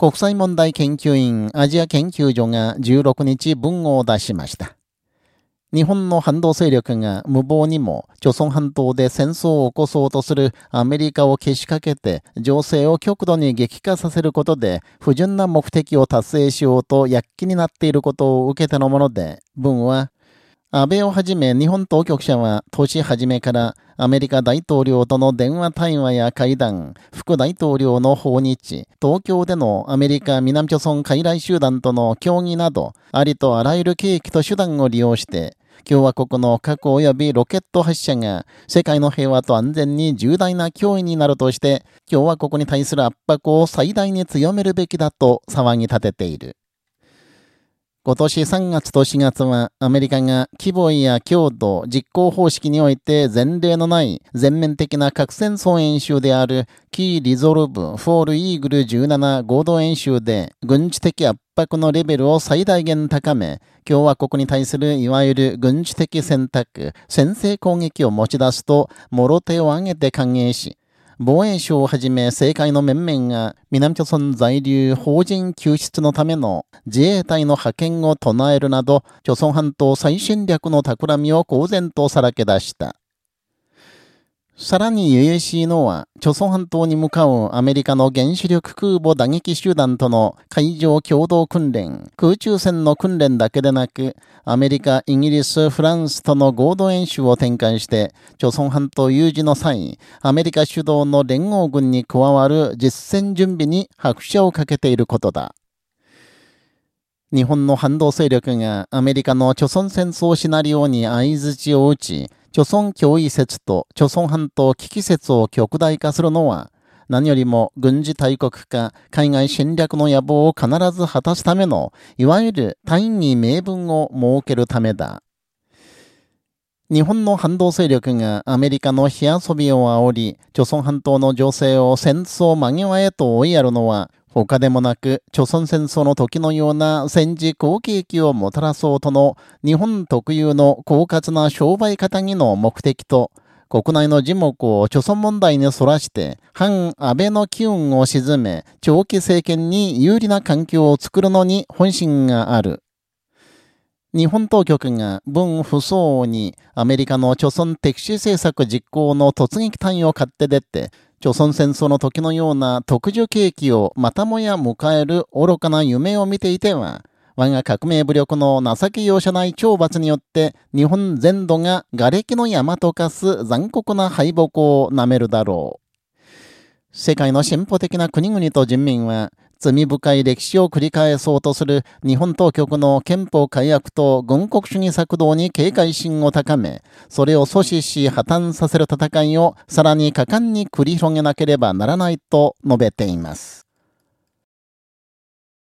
国際問題研究院アジア研究所が16日文を出しました。日本の反動勢力が無謀にも、朝鮮半島で戦争を起こそうとするアメリカをけしかけて、情勢を極度に激化させることで、不純な目的を達成しようと躍起になっていることを受けてのもので、文は、安倍をはじめ日本当局者は年初めからアメリカ大統領との電話対話や会談、副大統領の訪日、東京でのアメリカ南朝村傀儡集団との協議など、ありとあらゆる契機と手段を利用して、共和国の核及びロケット発射が世界の平和と安全に重大な脅威になるとして、共和国に対する圧迫を最大に強めるべきだと騒ぎ立てている。今年3月と4月はアメリカが規模や強度、実行方式において前例のない全面的な核戦争演習であるキーリゾルブ・フォール・イーグル17合同演習で軍事的圧迫のレベルを最大限高め、共和国に対するいわゆる軍事的選択、先制攻撃を持ち出すと、もろ手を挙げて歓迎し、防衛省をはじめ政界の面々が南朝村在留法人救出のための自衛隊の派遣を唱えるなど、朝鮮半島最侵略の企みを公然とさらけ出した。さらに UAC のは、朝鮮半島に向かうアメリカの原子力空母打撃集団との海上共同訓練、空中戦の訓練だけでなく、アメリカ、イギリス、フランスとの合同演習を展開して、朝鮮半島有事の際、アメリカ主導の連合軍に加わる実戦準備に拍車をかけていることだ。日本の反動勢力がアメリカの朝鮮戦争シナリオに相槌を打ち、朝鮮脅威説と朝鮮半島危機説を極大化するのは、何よりも軍事大国化、海外侵略の野望を必ず果たすための、いわゆる大義名分を設けるためだ。日本の反動勢力がアメリカの火遊びを煽り、朝鮮半島の情勢を戦争間際へと追いやるのは、他でもなく、朝鮮戦争の時のような戦時好景気をもたらそうとの日本特有の狡猾な商売方にの目的と、国内の樹木を朝鮮問題にそらして、反安倍の機運を沈め、長期政権に有利な環境を作るのに本心がある。日本当局が文不相応にアメリカの朝鮮敵視政策実行の突撃隊を買って出て、朝鮮戦争の時のような特殊景気をまたもや迎える愚かな夢を見ていては、我が革命武力の情け容赦ない懲罰によって日本全土が瓦礫の山と化す残酷な敗北を舐めるだろう。世界の進歩的な国々と人民は罪深い歴史を繰り返そうとする日本当局の憲法改悪と軍国主義策動に警戒心を高め、それを阻止し破綻させる戦いをさらに果敢に繰り広げなければならないと述べています。